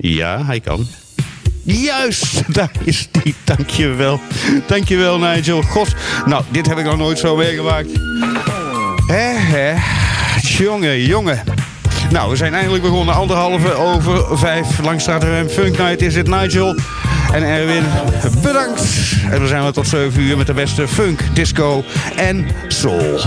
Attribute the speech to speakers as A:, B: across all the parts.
A: Ja, hij kan. Juist, daar is die. Dankjewel. Dankjewel, Nigel. God, nou, dit heb ik nog nooit zo meegemaakt. Hé, hé. Jongen, jongen. Nou, we zijn eindelijk begonnen. Anderhalve over vijf. Langstraat FM Funk Night is het Nigel. En Erwin, bedankt. En we zijn we tot 7 uur met de beste funk, disco en soul.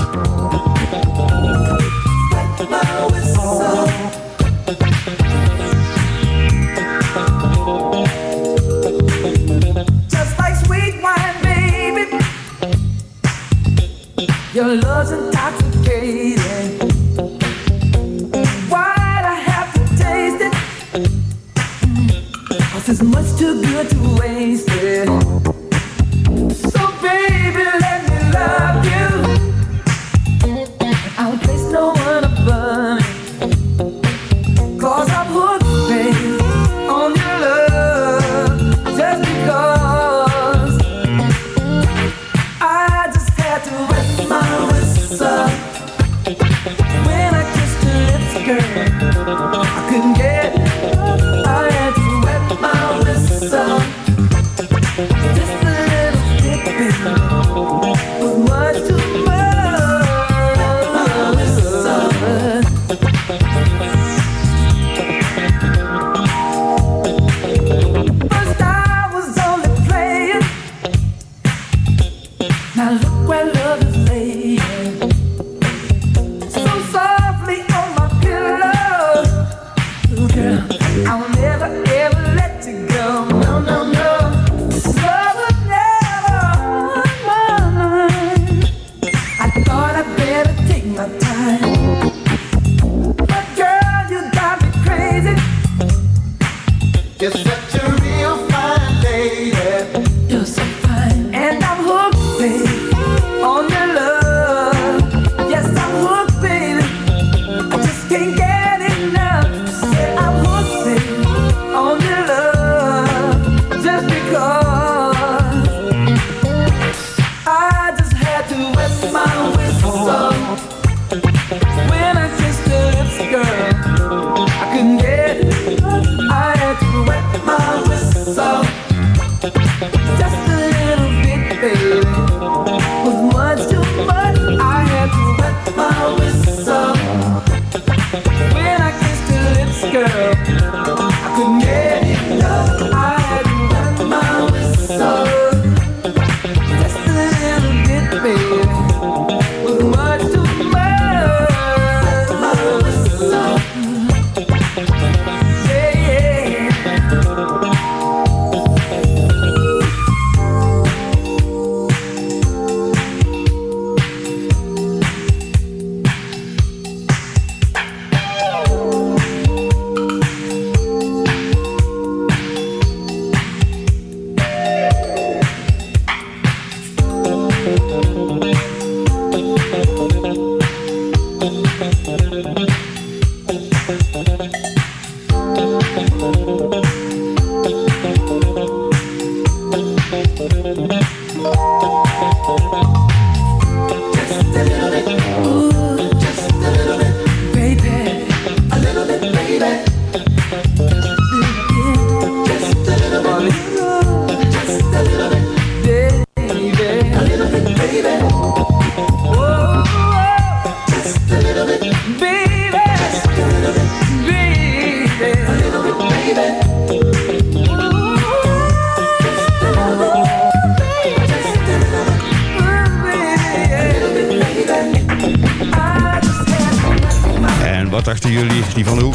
B: Your love's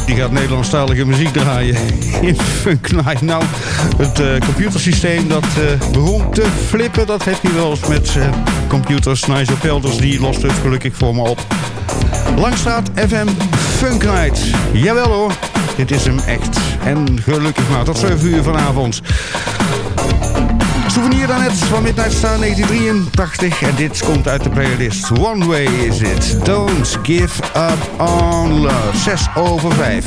A: Die gaat Nederlandstalige muziek draaien in Funk. Nou, het eh, computersysteem dat begon te flippen. Dat heeft hij wel eens met eh, computers. Nigel die lost het gelukkig voor me op. Langstraat FM Funk. Jawel hoor, dit is hem echt. En gelukkig maar tot 7 uur vanavond. Souvenir daarnet van Midnight Star 1983. En dit komt uit de playlist. One Way is it. Don't give up on love. 6 over 5.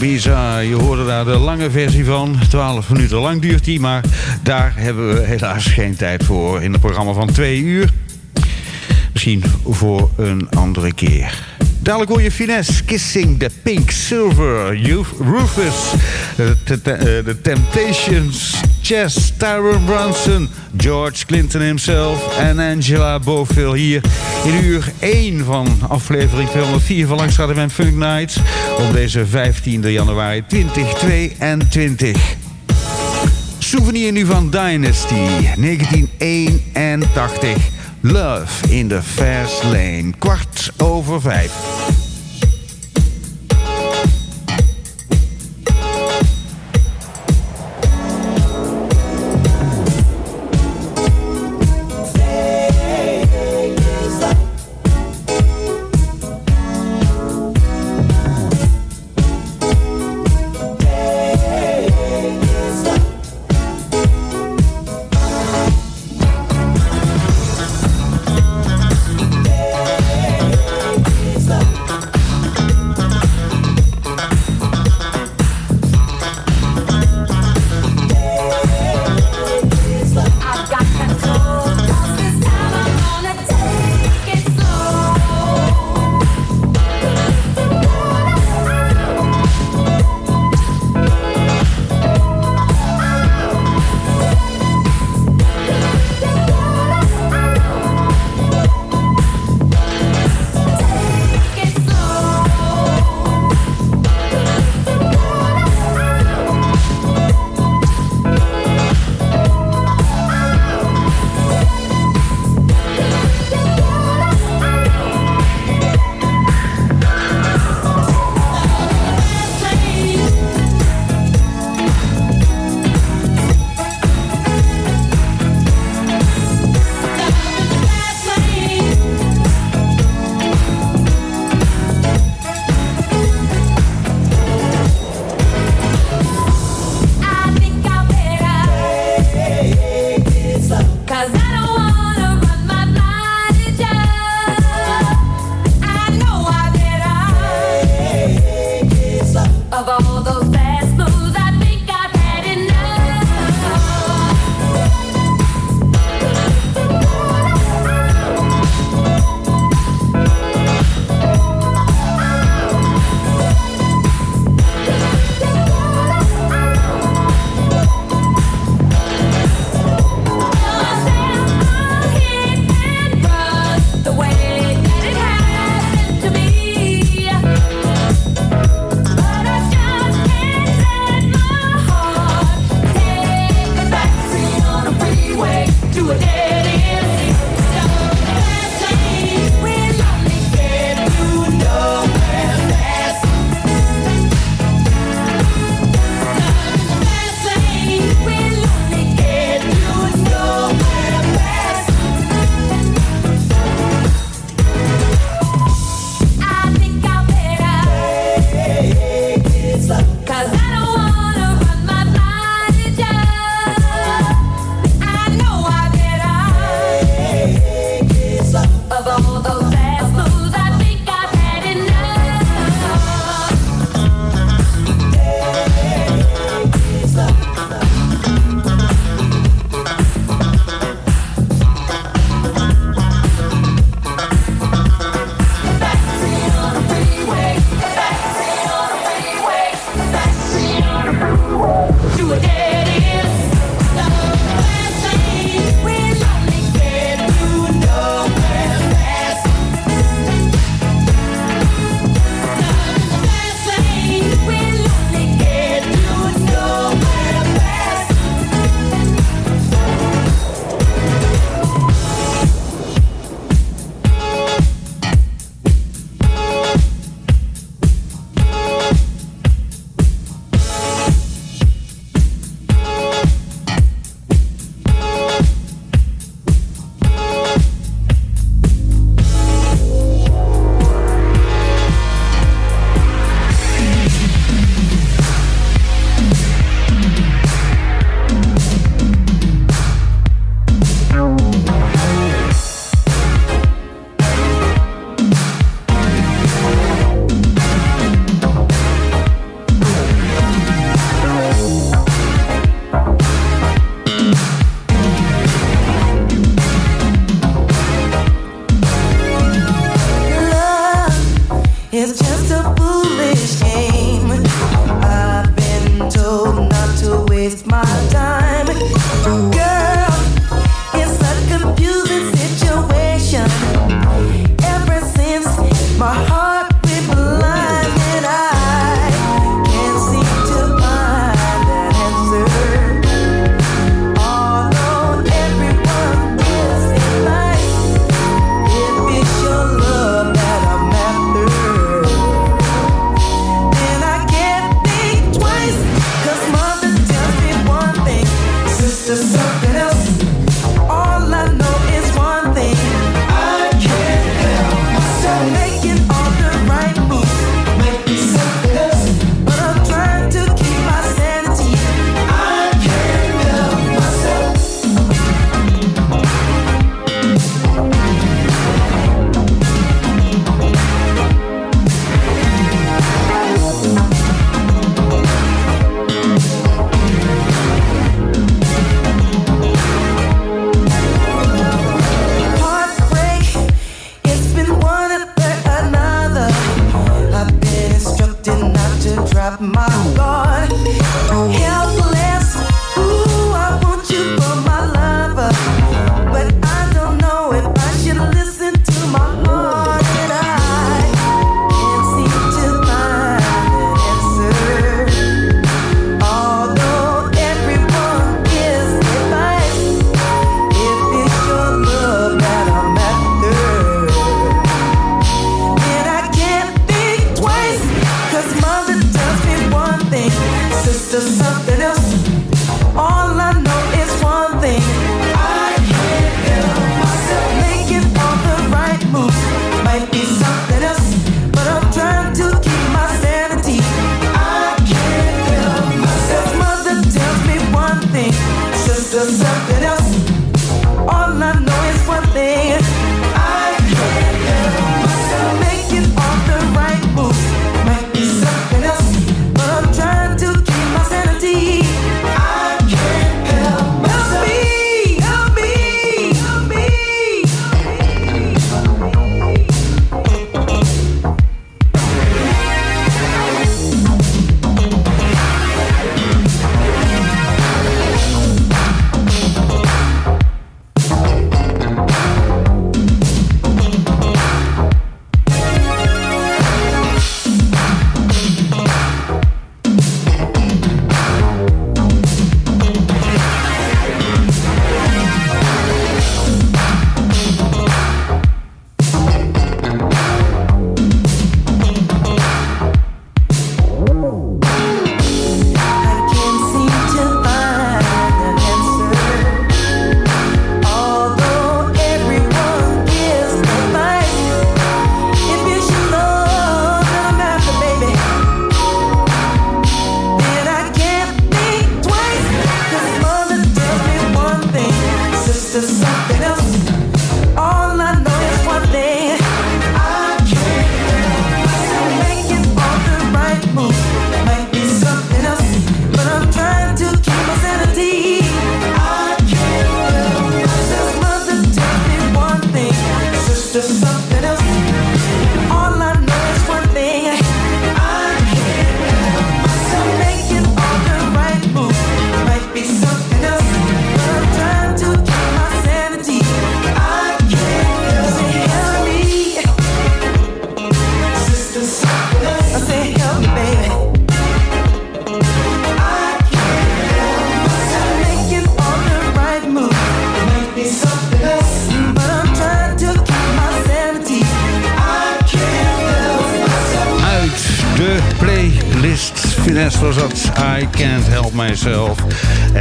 A: Bizarre. Je hoorde daar de lange versie van. 12 minuten lang duurt die, maar daar hebben we helaas geen tijd voor in het programma van 2 uur. Misschien voor een andere keer. Dadelijk hoor je Finesse, Kissing the Pink Silver, Youth, Rufus, The Temptations, Chess, Tyrone Brunson, George Clinton himself en Angela Bofill hier in uur 1 van aflevering 204 van Langstraat en Funk Nights op deze 15 januari 2022. Souvenir nu van Dynasty 1981. Love in the Fast Lane. Kwart over vijf.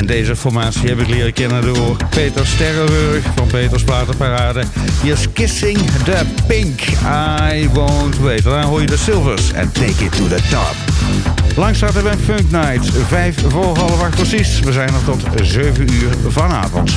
C: Deze formatie heb ik leren kennen door Peter Sterrenburg van Peters Platenparade. Hier is Kissing the Pink. I won't wait. Dan hoor je de Silvers en Take It to the Top. Langs er bij Funk Night. Vijf voor half acht precies. We zijn er tot 7 uur vanavond.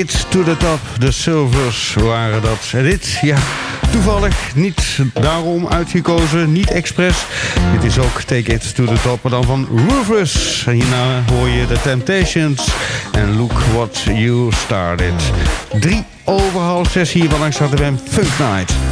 D: It to the Top.
E: De Silvers waren dat. En dit, ja, toevallig niet daarom uitgekozen, niet expres. Dit is ook Take It to the Top, maar dan van Rufus. En hierna hoor je The Temptations. En look what you started. Drie over half 6 hier van Langstraat de Funk Night.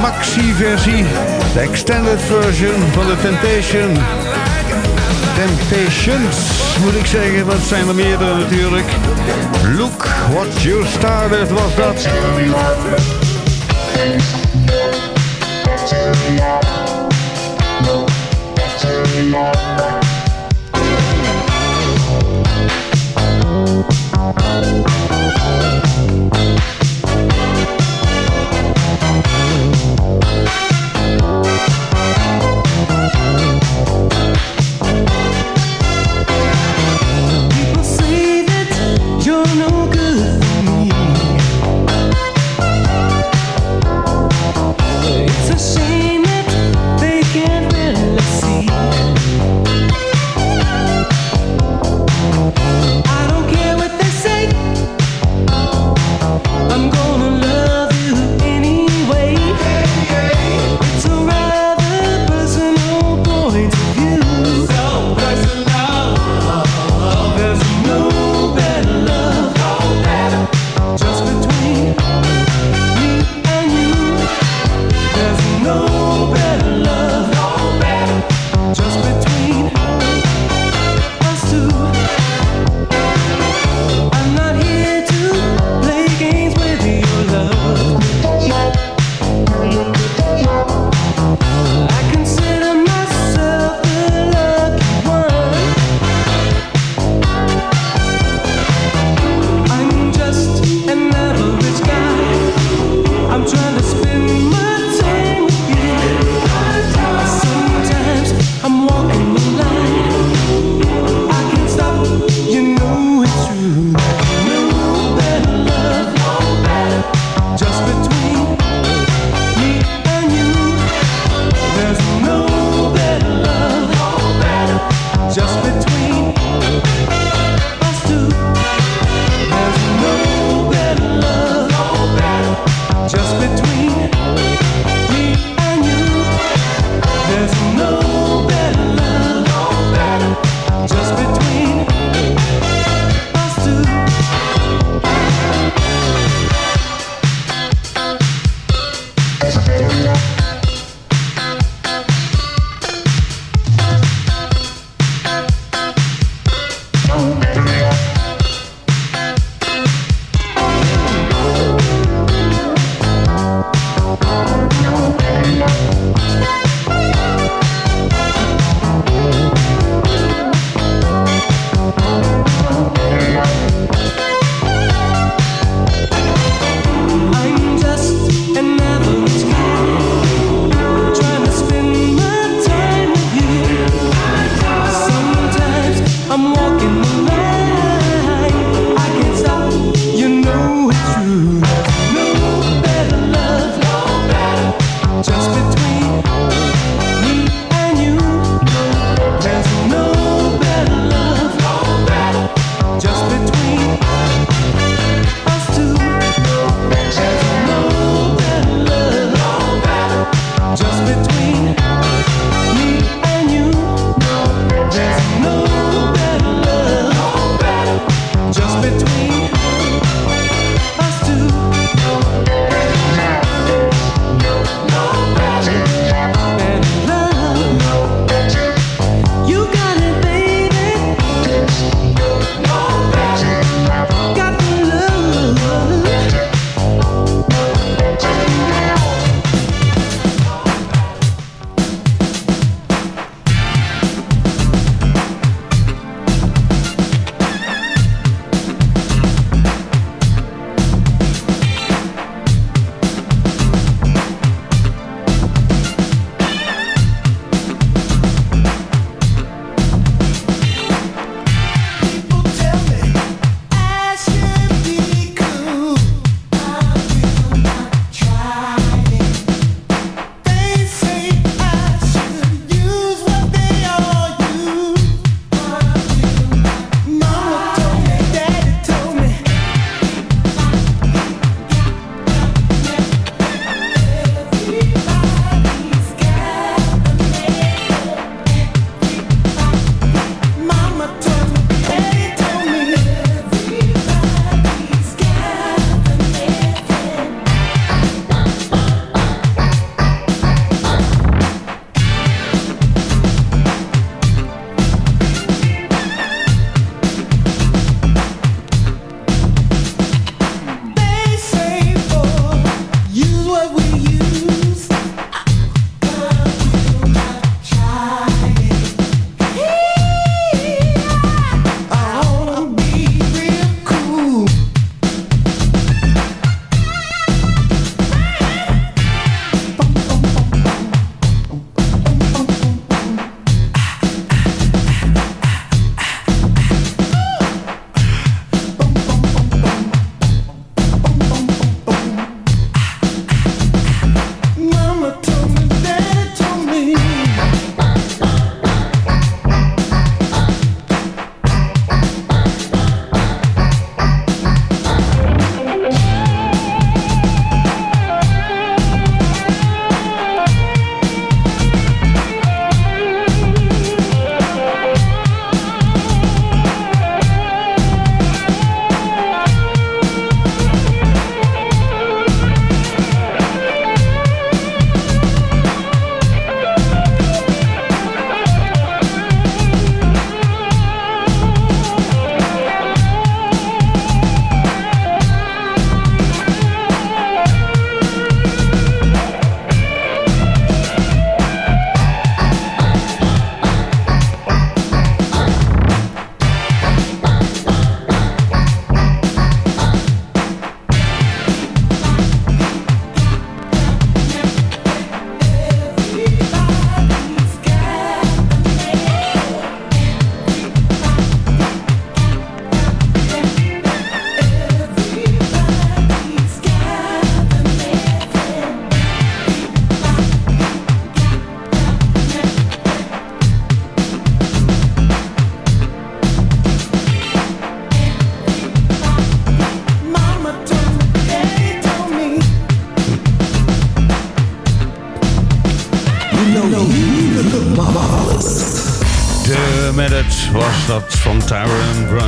A: maxi-versie, de extended version van de Temptation. Temptations, moet ik zeggen, dat zijn er meerdere natuurlijk. Look What You Started was dat.
F: No,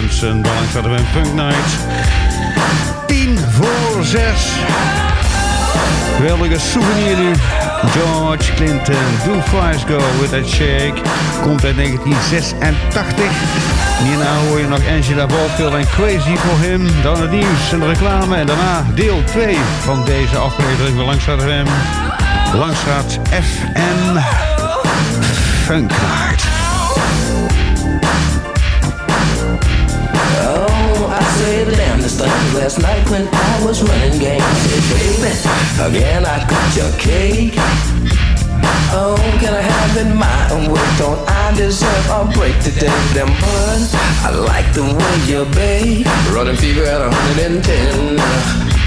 A: Belangrijk hadden we een Funk Night. 10 voor 6. Geweldige souvenir nu. George Clinton, Do Fries Go With That Shake. Komt uit 1986. Hierna hoor je nog Angela Bofield en Crazy for Him. Dan het nieuws en de reclame. En daarna deel 2 van deze aflevering van Langstraat FM. Langstraat FM Funk.
G: Last night when I was running game. Said, baby, again I got your cake. Oh, can I have it my own way? Don't I deserve a break today? Them bud, I like the way you babe. Running fever at 110.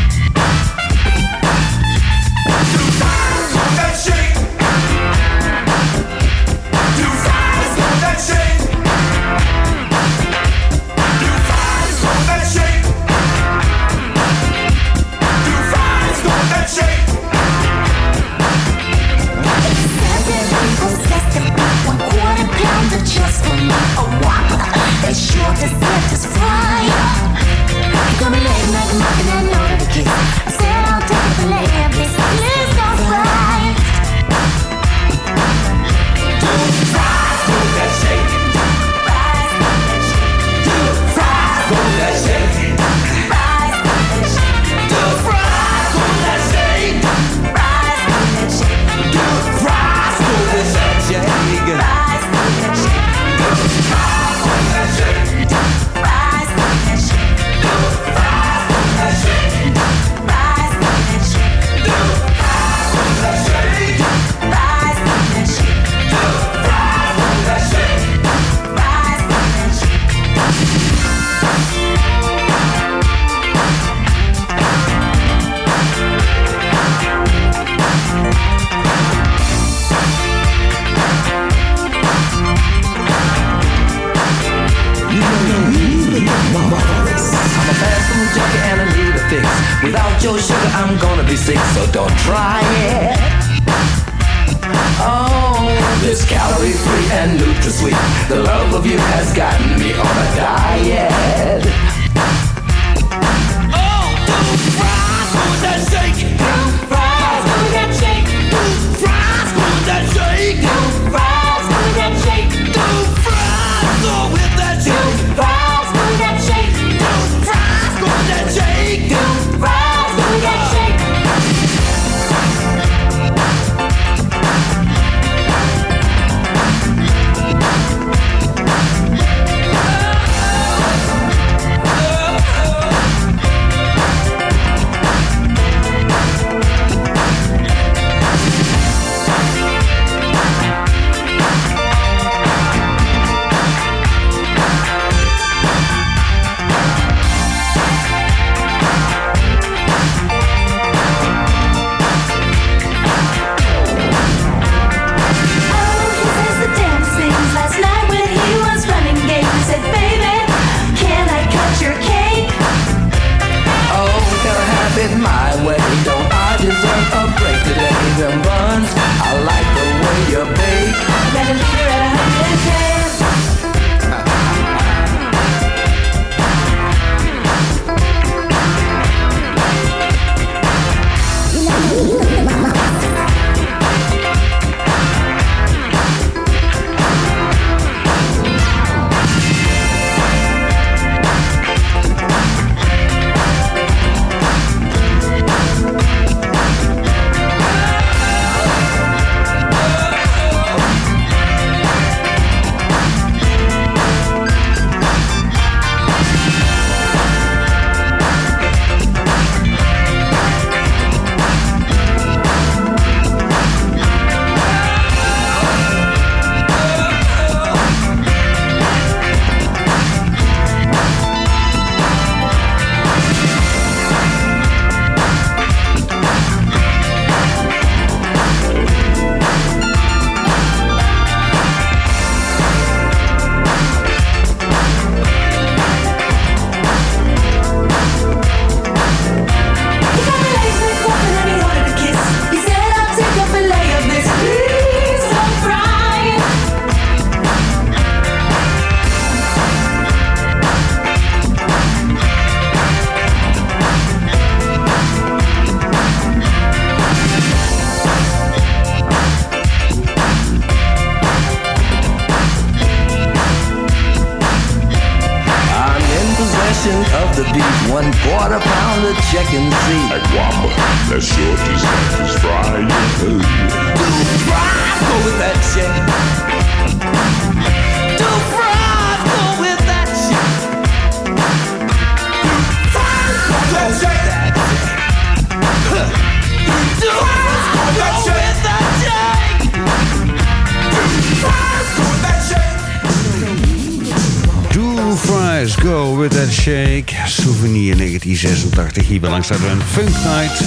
A: 1986 hier bij langs staat er een Funk Night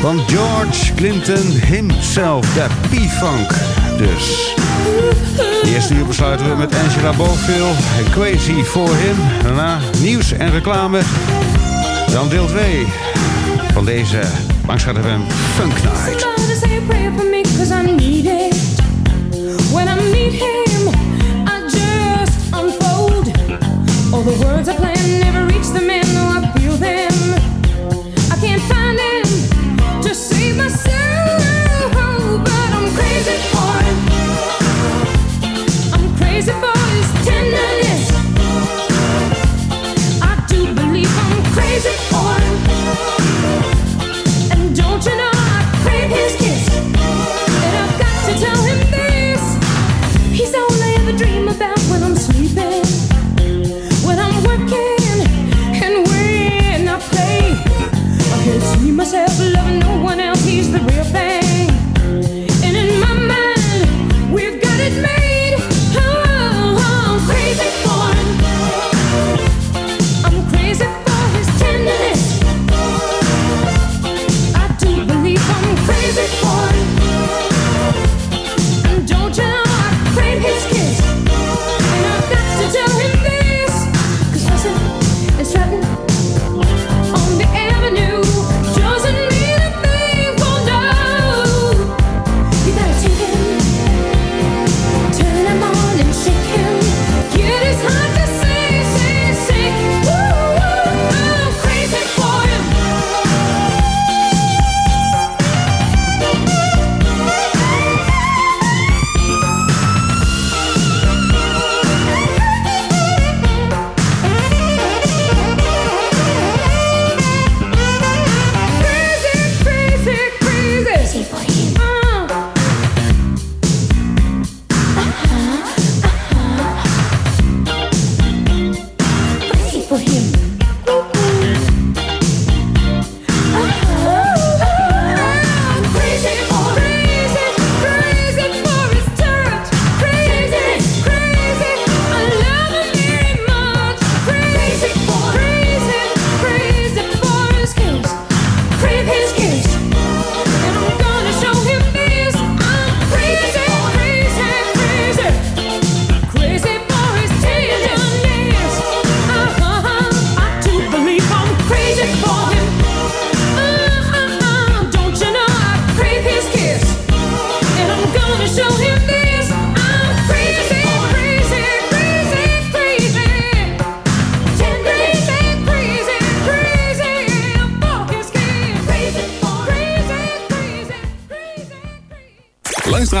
A: van George Clinton himself, de P-Funk. Dus de eerste uur besluiten we met Angela Bofill en Crazy for Him. Daarna nieuws en reclame. Dan deel 2 van deze langs er een Funk Night.
B: Need. When I meet him, I just unfold. All the words I plan never reach the to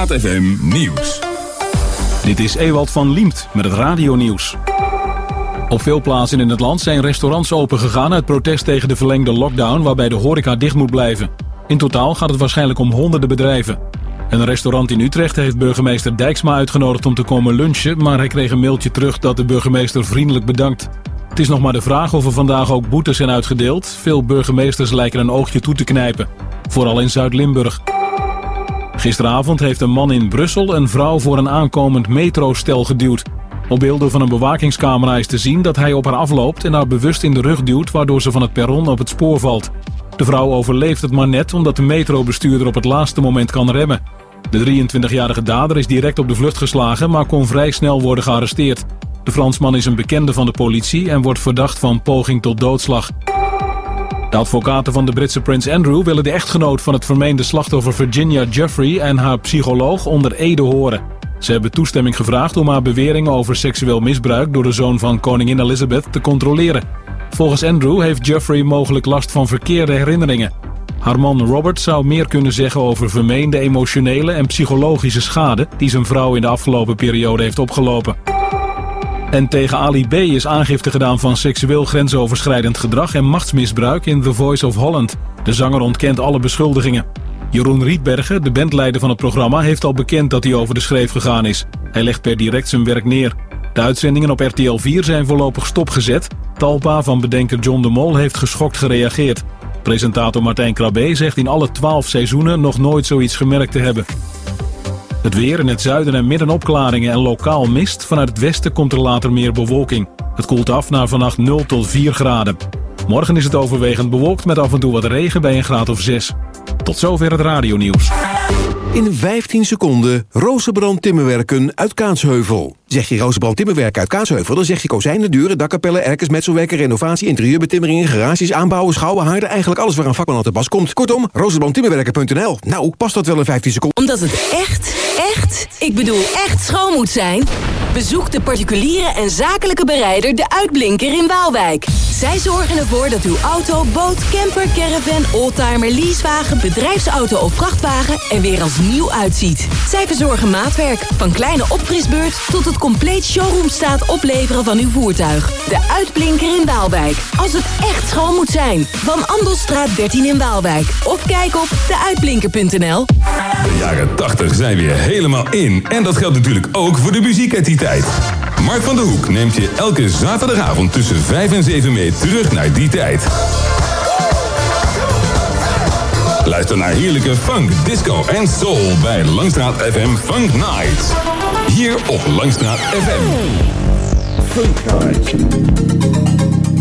H: Langstraat FM Nieuws. Dit is Ewald van Liemt met het radionieuws. Op veel plaatsen in het land zijn restaurants opengegaan uit protest tegen de verlengde lockdown waarbij de horeca dicht moet blijven. In totaal gaat het waarschijnlijk om honderden bedrijven. Een restaurant in Utrecht heeft burgemeester Dijksma uitgenodigd om te komen lunchen, maar hij kreeg een mailtje terug dat de burgemeester vriendelijk bedankt. Het is nog maar de vraag of er vandaag ook boetes zijn uitgedeeld. Veel burgemeesters lijken een oogje toe te knijpen. Vooral in Zuid-Limburg. Gisteravond heeft een man in Brussel een vrouw voor een aankomend metrostel geduwd. Op beelden van een bewakingscamera is te zien dat hij op haar afloopt en haar bewust in de rug duwt, waardoor ze van het perron op het spoor valt. De vrouw overleeft het maar net omdat de metrobestuurder op het laatste moment kan remmen. De 23-jarige dader is direct op de vlucht geslagen, maar kon vrij snel worden gearresteerd. De Fransman is een bekende van de politie en wordt verdacht van poging tot doodslag. De advocaten van de Britse prins Andrew willen de echtgenoot van het vermeende slachtoffer Virginia Jeffrey en haar psycholoog onder ede horen. Ze hebben toestemming gevraagd om haar beweringen over seksueel misbruik door de zoon van koningin Elizabeth te controleren. Volgens Andrew heeft Jeffrey mogelijk last van verkeerde herinneringen. Haar man Robert zou meer kunnen zeggen over vermeende emotionele en psychologische schade die zijn vrouw in de afgelopen periode heeft opgelopen. En tegen Ali B. is aangifte gedaan van seksueel grensoverschrijdend gedrag en machtsmisbruik in The Voice of Holland. De zanger ontkent alle beschuldigingen. Jeroen Rietbergen, de bandleider van het programma, heeft al bekend dat hij over de schreef gegaan is. Hij legt per direct zijn werk neer. De uitzendingen op RTL 4 zijn voorlopig stopgezet. Talpa van bedenker John de Mol heeft geschokt gereageerd. Presentator Martijn Krabbe zegt in alle 12 seizoenen nog nooit zoiets gemerkt te hebben. Het weer in het zuiden en midden opklaringen en lokaal mist. Vanuit het westen komt er later meer bewolking. Het koelt af naar vannacht 0 tot 4 graden. Morgen is het overwegend bewolkt met af en toe wat regen bij een graad of 6. Tot zover het radionieuws.
I: In 15 seconden Rozenbrand Timmerwerken uit Kaatsheuvel. Zeg je Rozenbrand Timmerwerken uit Kaatsheuvel... dan zeg je kozijnen, deuren, dakkapellen, erkers, metselwerken... renovatie, interieurbetimmeringen, garages, aanbouwen, schouwen, haarden... eigenlijk alles waar een vakman aan te pas komt. Kortom, rozenbrandtimmerwerken.nl. Nou, past dat wel in 15 seconden?
J: Omdat het echt, echt, ik bedoel echt schoon moet zijn? Bezoek de particuliere en zakelijke bereider De Uitblinker in Waalwijk. Zij zorgen ervoor dat uw auto, boot, camper, caravan, oldtimer, leasewagen, bedrijfsauto of vrachtwagen er weer als nieuw uitziet. Zij verzorgen maatwerk, van kleine opfrisbeurt tot het compleet showroomstaat opleveren van uw voertuig. De Uitblinker in Waalwijk. Als het echt schoon moet zijn. Van Andelstraat 13 in Waalwijk. Of kijk op deuitblinker.nl.
K: De jaren 80 zijn weer helemaal in. En dat geldt natuurlijk ook voor de muziek uit die tijd. Mark van der Hoek neemt je elke zaterdagavond tussen 5 en 7 mee terug naar die tijd. Luister naar heerlijke funk, disco en soul bij Langstraat FM Funk Night. Hier op Langstraat FM. Funk Night.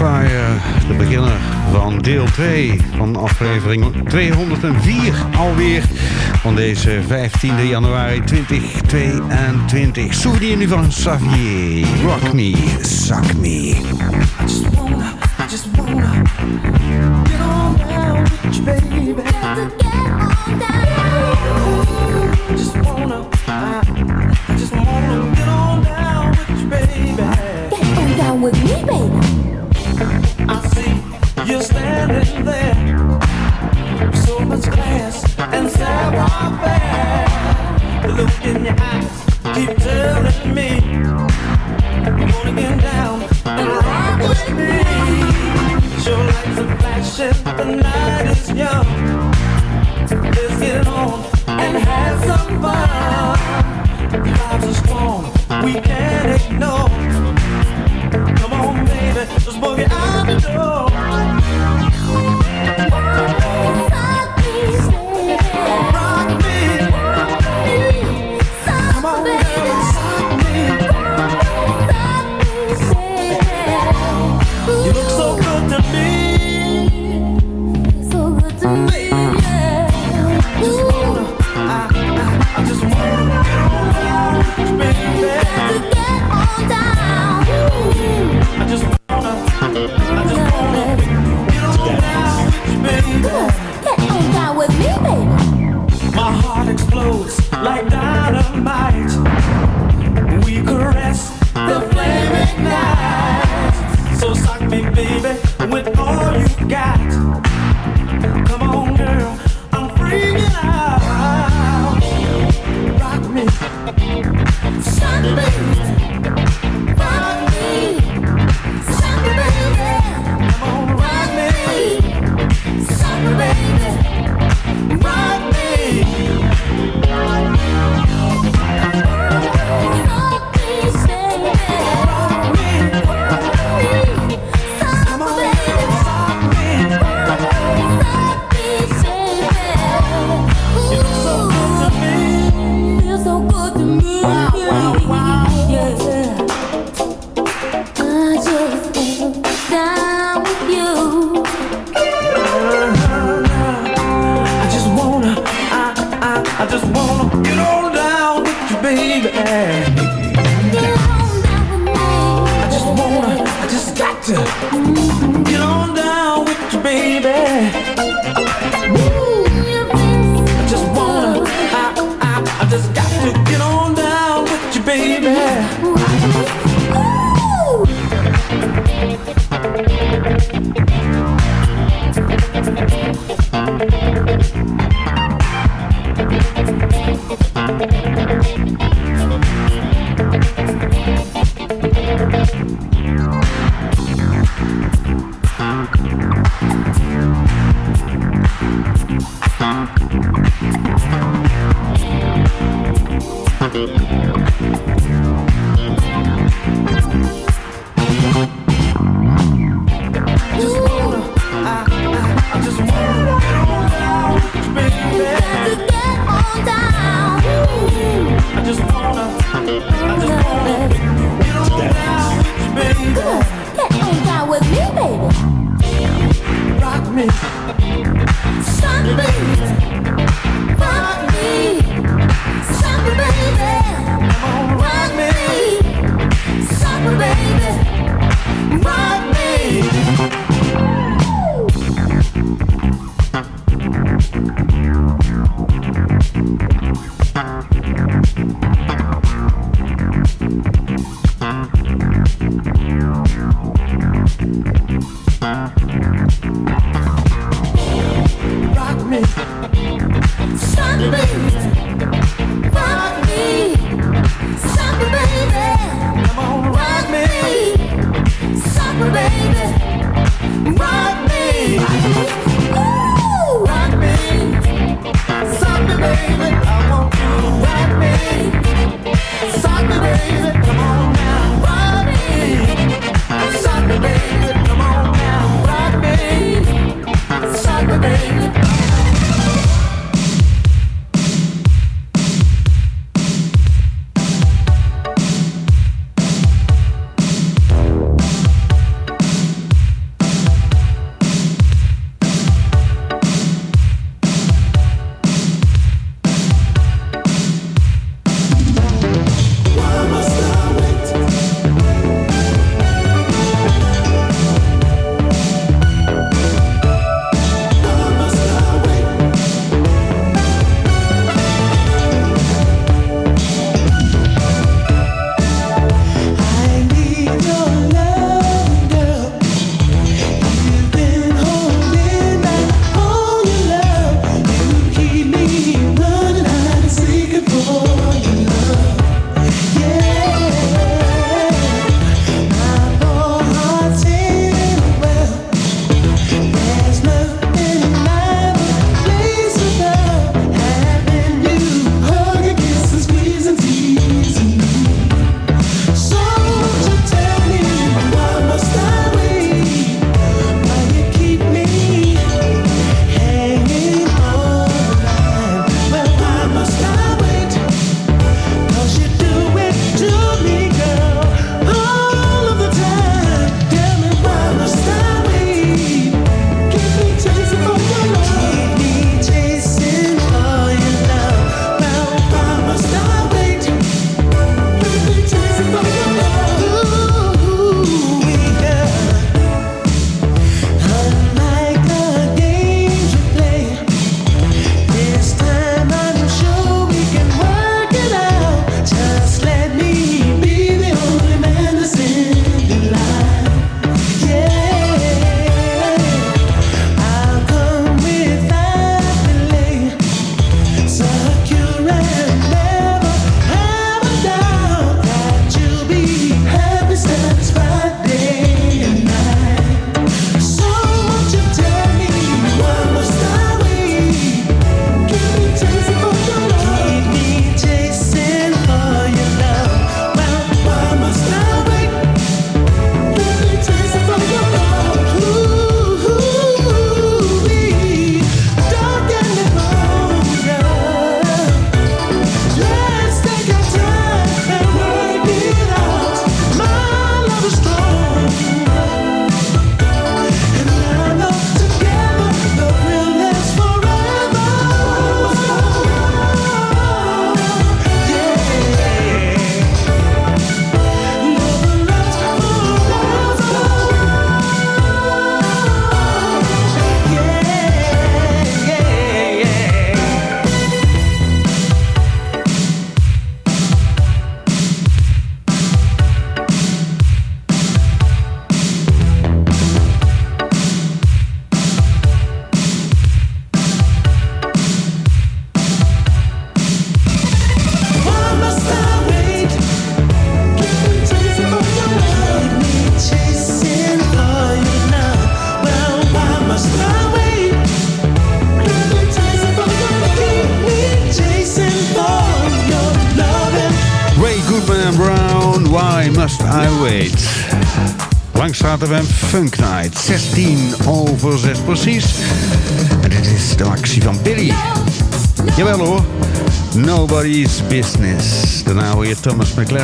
A: Fire, eh, de beginner van deel 2 van aflevering 204 alweer van deze 15 januari 2022. Souvenir nu van Xavier, Rock Me, Suck Me.
F: Just wanna, Look in your eyes.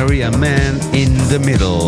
G: Thomas McClary en Man in the Middle.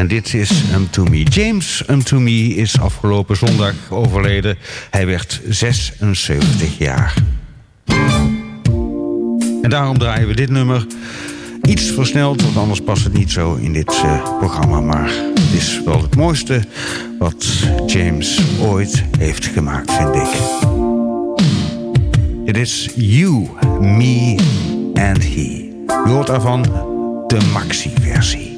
F: En dit is Um To Me. James Um To Me is afgelopen zondag overleden. Hij werd 76 jaar. En daarom draaien we dit nummer iets versneld, want anders past het niet zo in dit eh, programma. Maar het is wel het mooiste wat James ooit heeft gemaakt, vind ik. Het is You, Me and He. Je hoort daarvan de maxi-versie.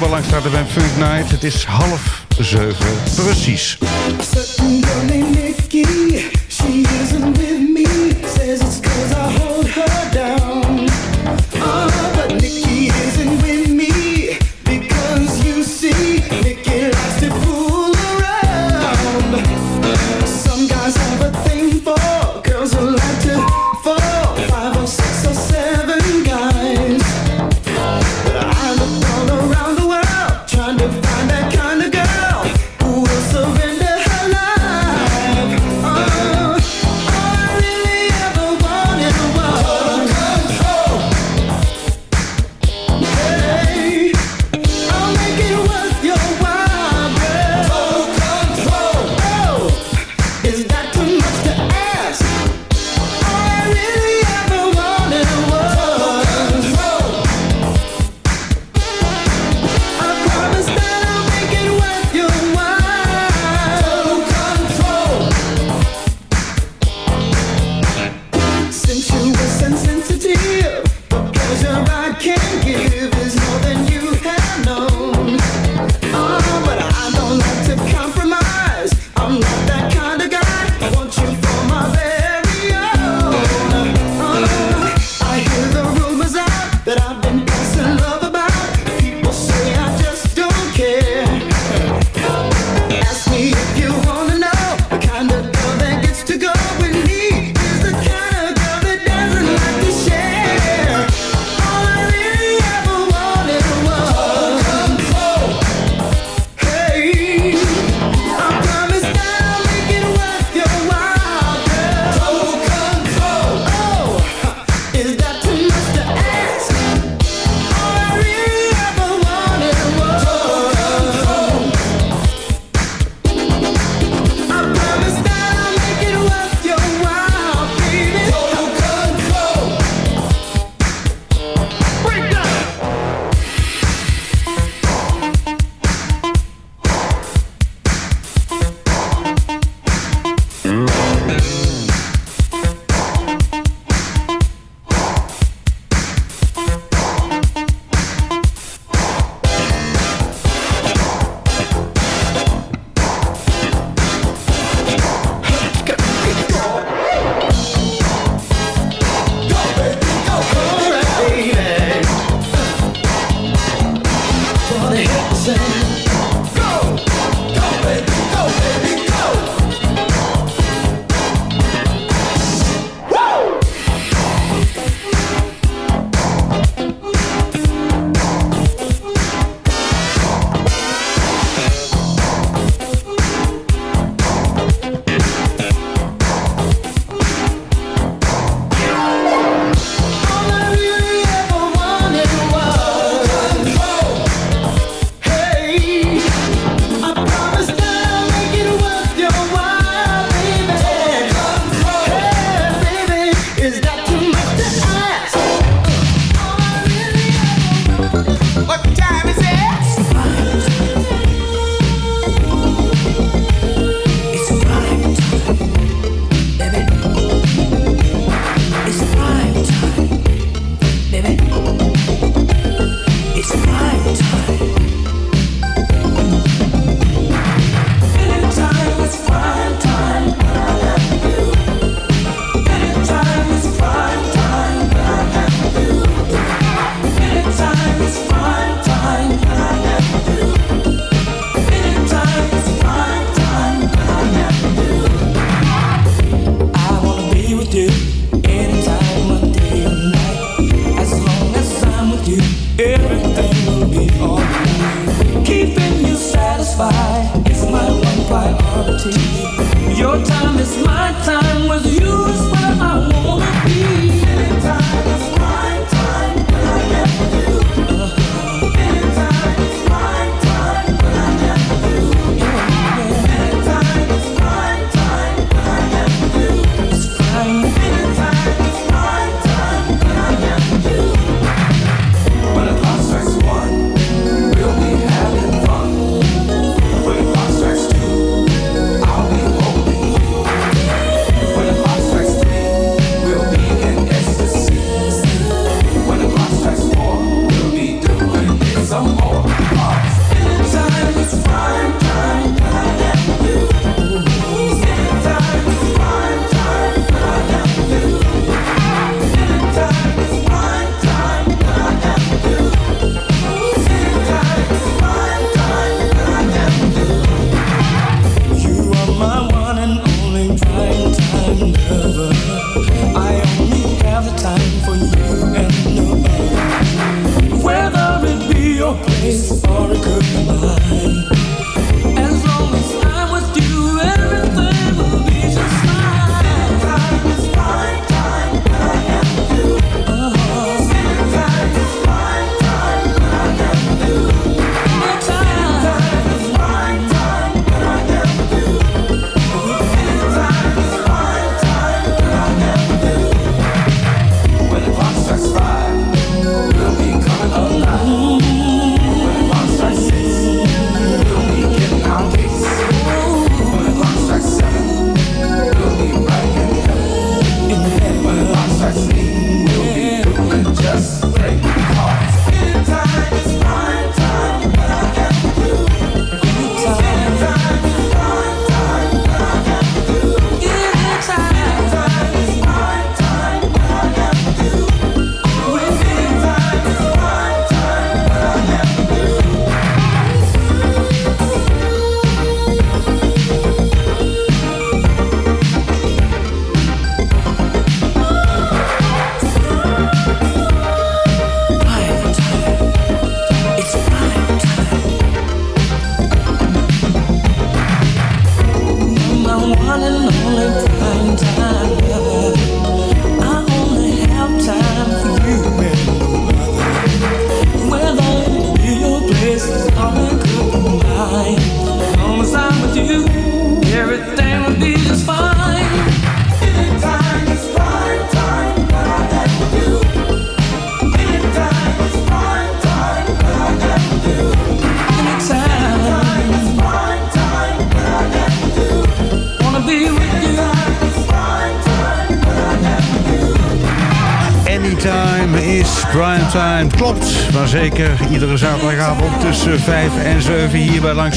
L: oktober langs bij Funk Night. Het is half zeven, precies.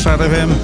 M: Hier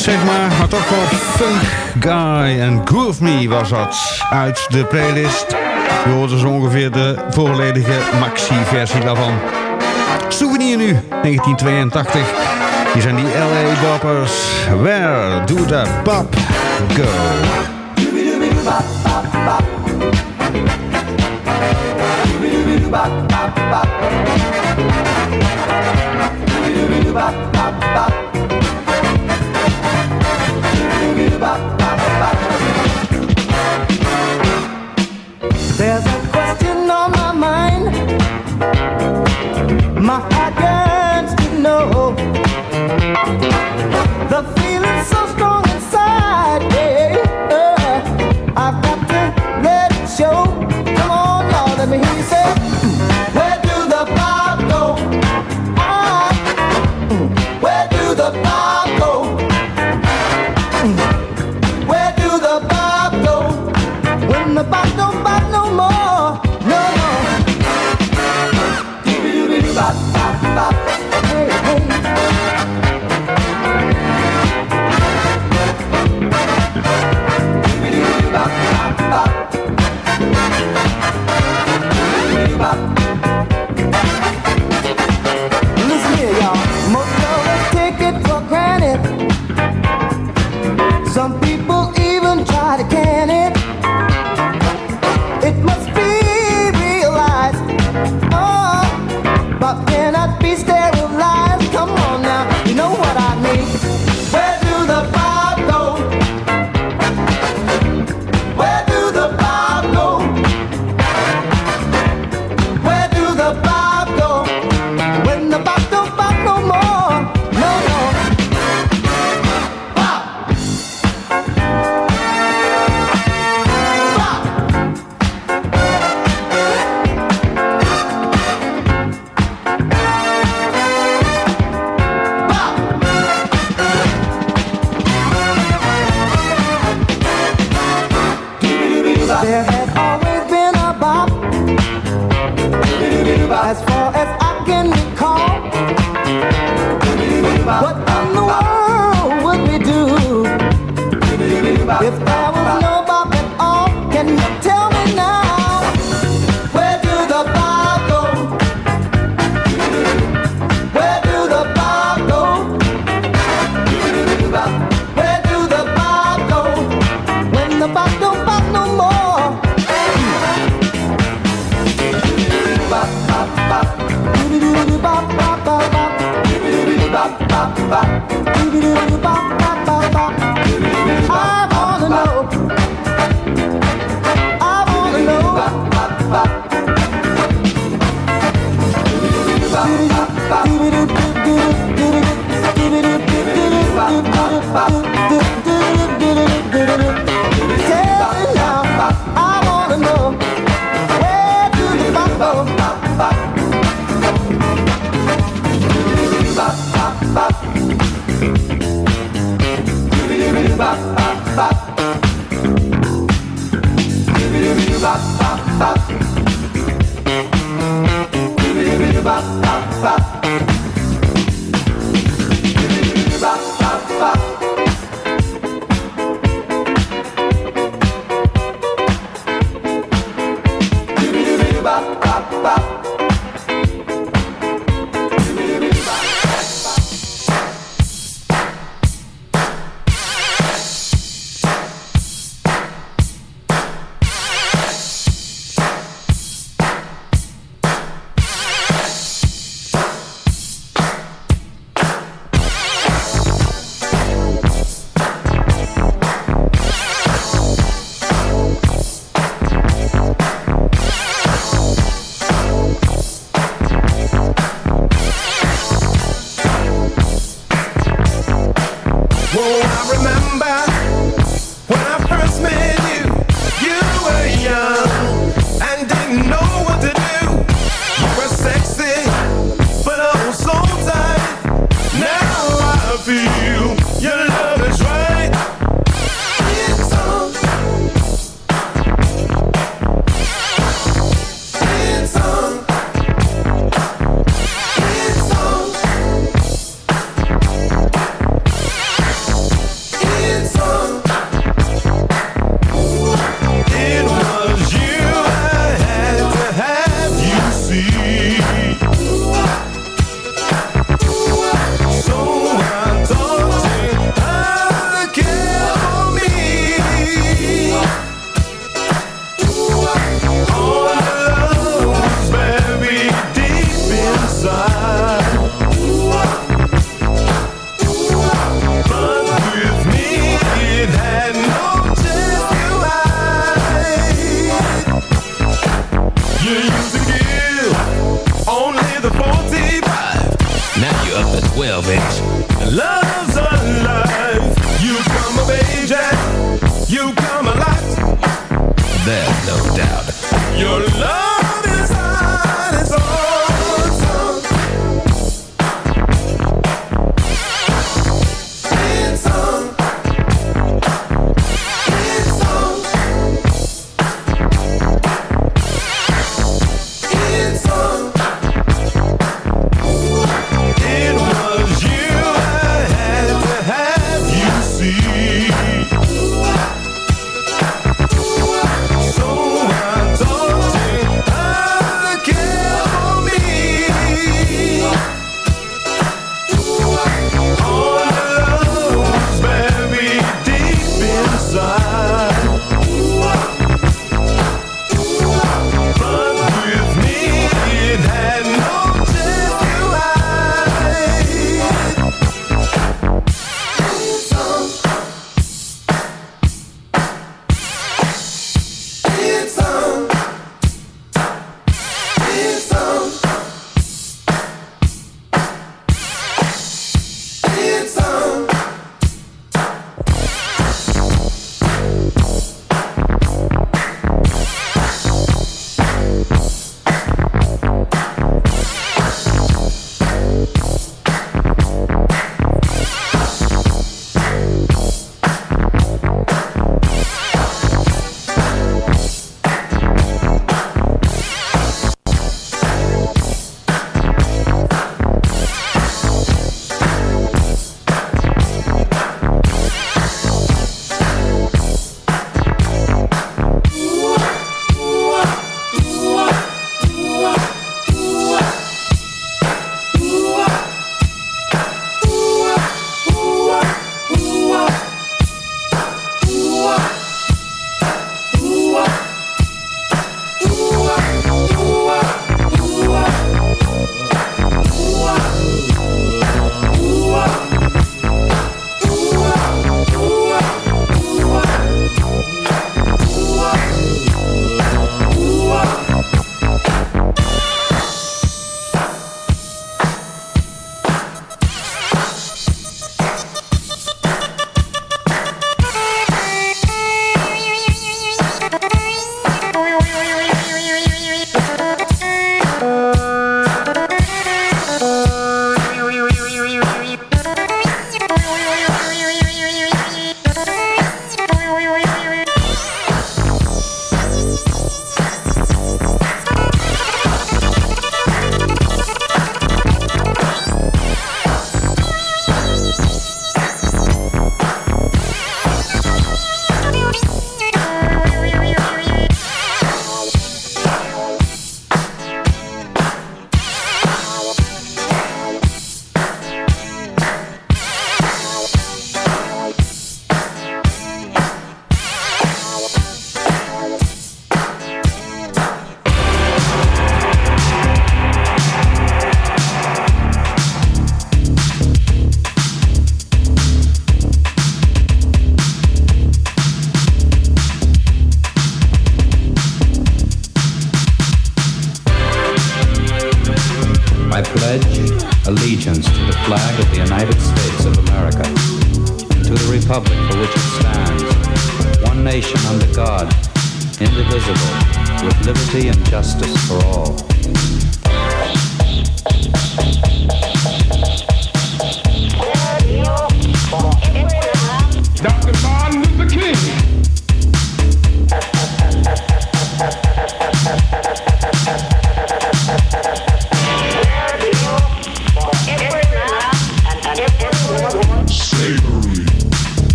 A: zeg maar. Maar toch wel Funk Guy and Groove Me was dat uit de playlist. Je hoort dus ongeveer de volledige maxi-versie daarvan. Souvenir nu, 1982. Hier zijn die L.A. Boppers. Where do the
L: bop go? Ba-ba-ba-ba-ba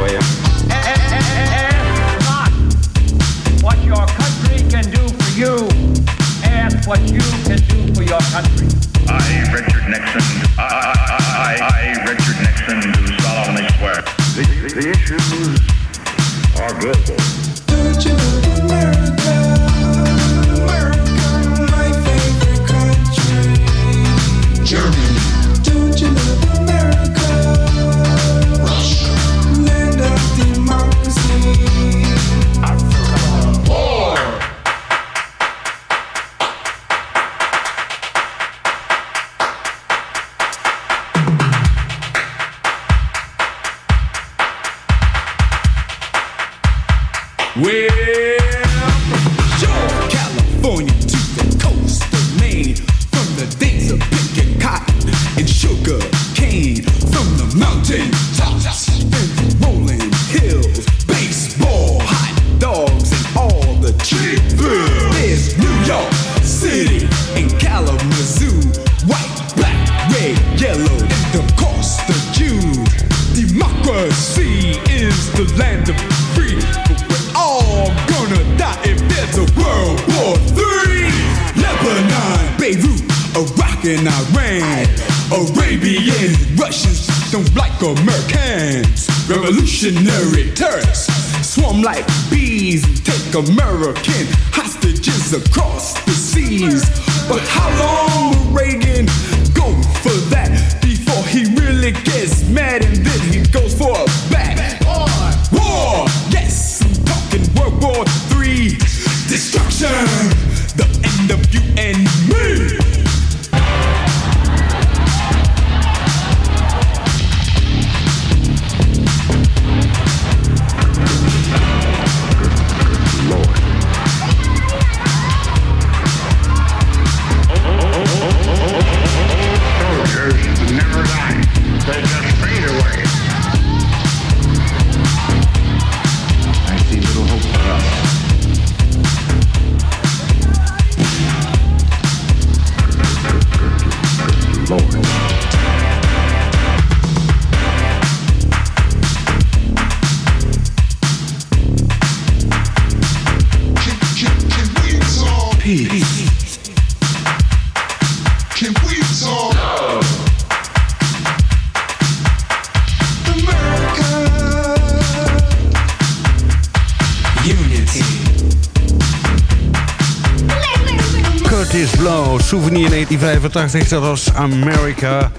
L: Ask what
F: your
D: country
N: can do for you. Ask what you can do for your country.
O: I,
P: Richard Nixon,
Q: I, I, I, I
R: Richard Nixon, do solemnly swear.
S: The
T: issues are global. 85, dat was America.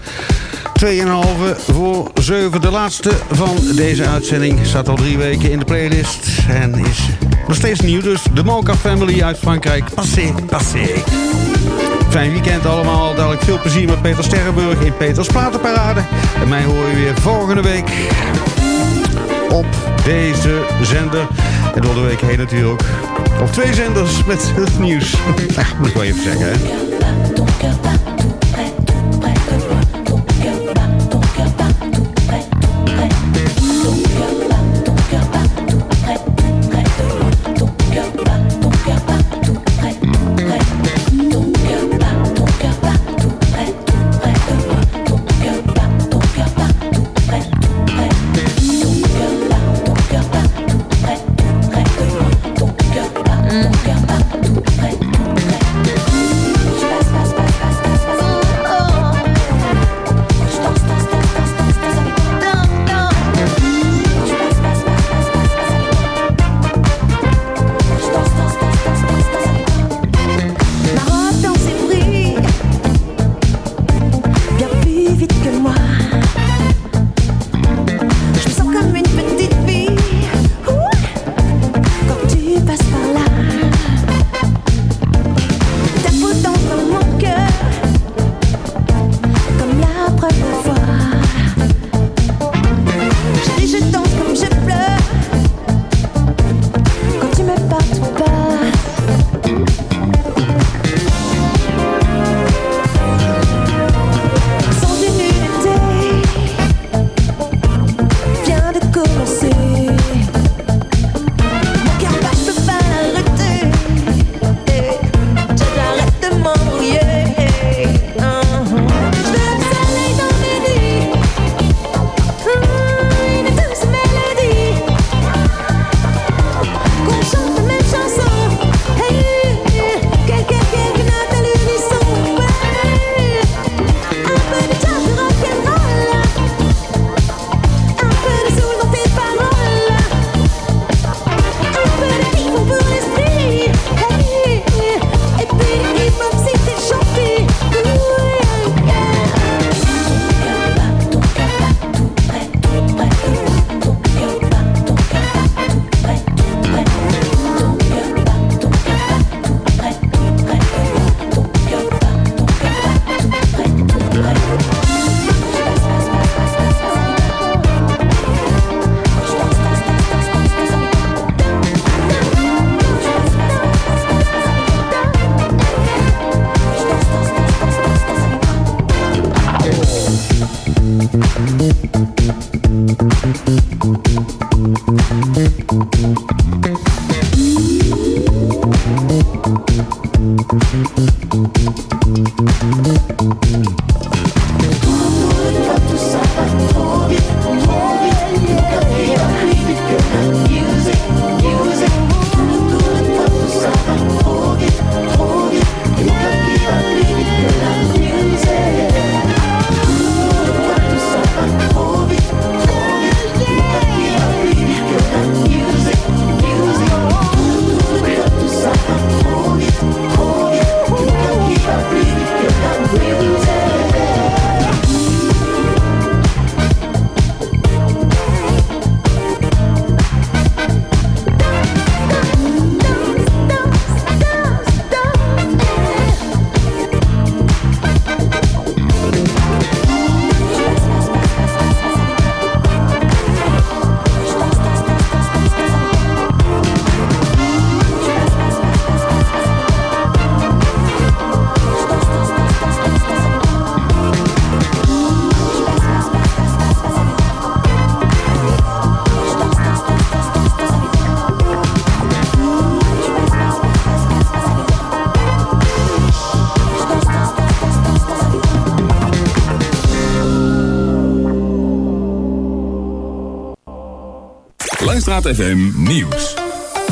T: 2,5 voor zeven. de laatste van deze uitzending. Staat al drie weken in de playlist en is nog steeds nieuw. Dus de Mocha Family uit Frankrijk. Passé, passé. Fijn weekend allemaal. Dadelijk veel plezier met Peter Sterrenburg in Peters Platenparade. En mij hoor je weer volgende week op deze zender. En door de week heen natuurlijk. Op twee zenders met het nieuws. Moet ik wel even zeggen, hè.
U: Langstraat FM Nieuws.